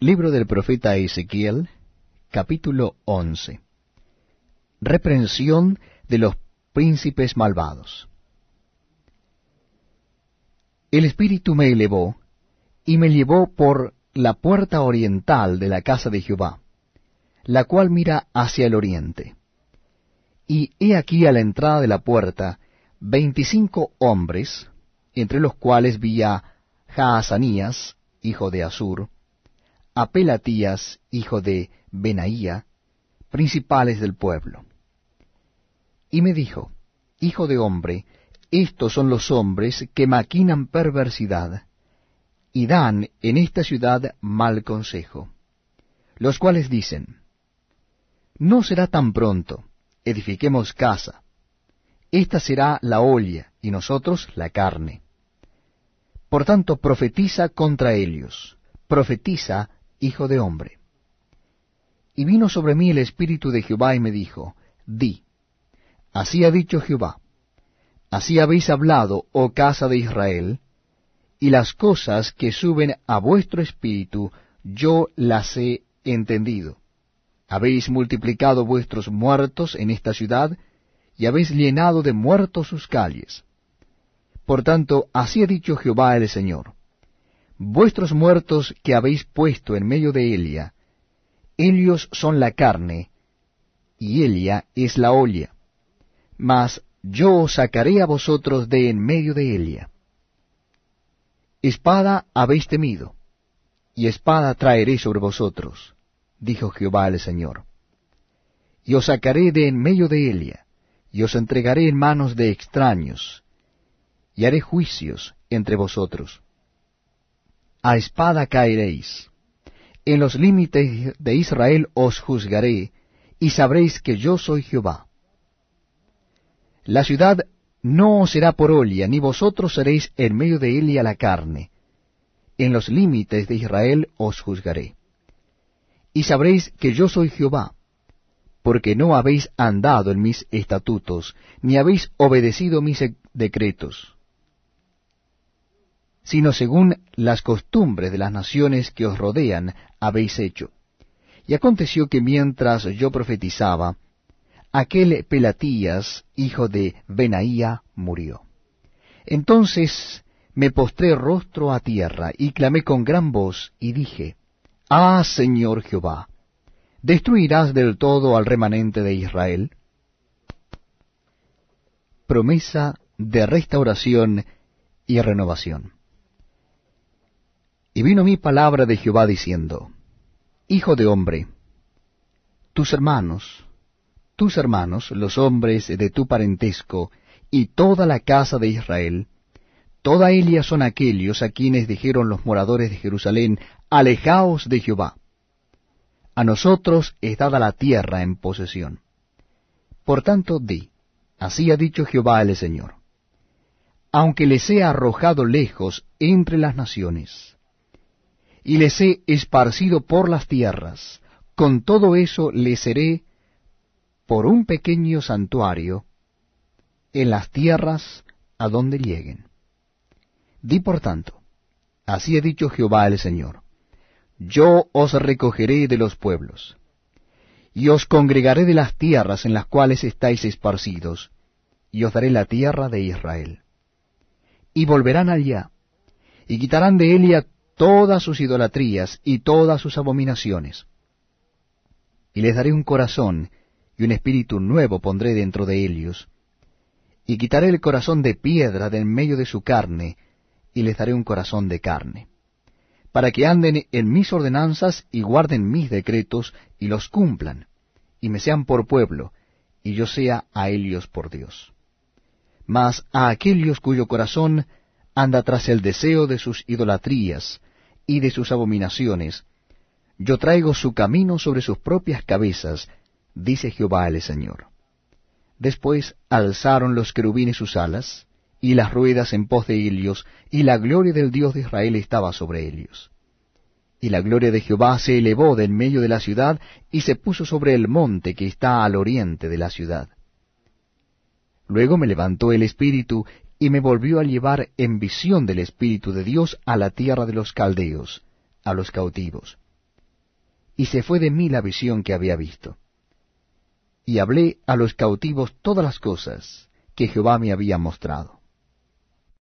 Libro del profeta Ezequiel, capítulo 11. Reprensión de los príncipes malvados. El Espíritu me elevó y me llevó por la puerta oriental de la casa de Jehová, la cual mira hacia el oriente. Y he aquí a la entrada de la puerta veinticinco hombres, entre los cuales vi a Jaazanías, hijo de Asur, a Pelatías, hijo de Benaía, principales del pueblo. Y me dijo, Hijo de hombre, estos son los hombres que maquinan perversidad, y dan en esta ciudad mal consejo, los cuales dicen, No será tan pronto, edifiquemos casa, esta será la olla, y nosotros la carne. Por tanto, profetiza contra ellos, profetiza hijo de hombre. Y vino sobre mí el Espíritu de Jehová y me dijo, Di, así ha dicho Jehová, así habéis hablado, oh casa de Israel, y las cosas que suben a vuestro espíritu, yo las he entendido. Habéis multiplicado vuestros muertos en esta ciudad, y habéis llenado de muertos sus calles. Por tanto, así ha dicho Jehová el Señor vuestros muertos que habéis puesto en medio de Elia, ellos son la carne, y Elia es la olla. Mas yo os sacaré a vosotros de en medio de Elia. Espada habéis temido, y espada traeré sobre vosotros, dijo Jehová el Señor. Y os sacaré de en medio de Elia, y os entregaré en manos de extraños, y haré juicios entre vosotros a espada caeréis. En los límites de Israel os juzgaré, y sabréis que yo soy Jehová. La ciudad no os será por olla, ni vosotros seréis en medio de Elia la carne. En los límites de Israel os juzgaré. Y sabréis que yo soy Jehová, porque no habéis andado en mis estatutos, ni habéis obedecido mis decretos sino según las costumbres de las naciones que os rodean habéis hecho. Y aconteció que mientras yo profetizaba, aquel Pelatías, hijo de Benaía, murió. Entonces me postré rostro a tierra y clamé con gran voz y dije, Ah, Señor Jehová, ¿destruirás del todo al remanente de Israel? Promesa de restauración y renovación. Y vino mi palabra de Jehová diciendo, Hijo de hombre, tus hermanos, tus hermanos, los hombres de tu parentesco, y toda la casa de Israel, toda ella son aquellos a quienes dijeron los moradores de Jerusalén, Alejaos de Jehová. A nosotros es dada la tierra en posesión. Por tanto, di, así ha dicho Jehová el Señor, aunque les sea arrojado lejos entre las naciones, y les he esparcido por las tierras. Con todo eso les seré por un pequeño santuario en las tierras a donde lleguen. Di por tanto, así ha dicho Jehová el Señor, yo os recogeré de los pueblos, y os congregaré de las tierras en las cuales estáis esparcidos, y os daré la tierra de Israel. Y volverán allá, y quitarán de Elia todas sus idolatrías y todas sus abominaciones. Y les daré un corazón, y un espíritu nuevo pondré dentro de ellos, y quitaré el corazón de piedra de en medio de su carne, y les daré un corazón de carne, para que anden en mis ordenanzas y guarden mis decretos y los cumplan, y me sean por pueblo, y yo sea a ellos por Dios. Mas a aquellos cuyo corazón anda tras el deseo de sus idolatrías y de sus abominaciones. Yo traigo su camino sobre sus propias cabezas, dice Jehová el Señor. Después alzaron los querubines sus alas, y las ruedas en pos de ellos, y la gloria del Dios de Israel estaba sobre ellos. Y la gloria de Jehová se elevó de en medio de la ciudad, y se puso sobre el monte que está al oriente de la ciudad. Luego me levantó el Espíritu, y me volvió a llevar en visión del Espíritu de Dios a la tierra de los caldeos, a los cautivos. y se fue de mí la visión que había visto. Y hablé a los cautivos todas las cosas que Jehová me había mostrado.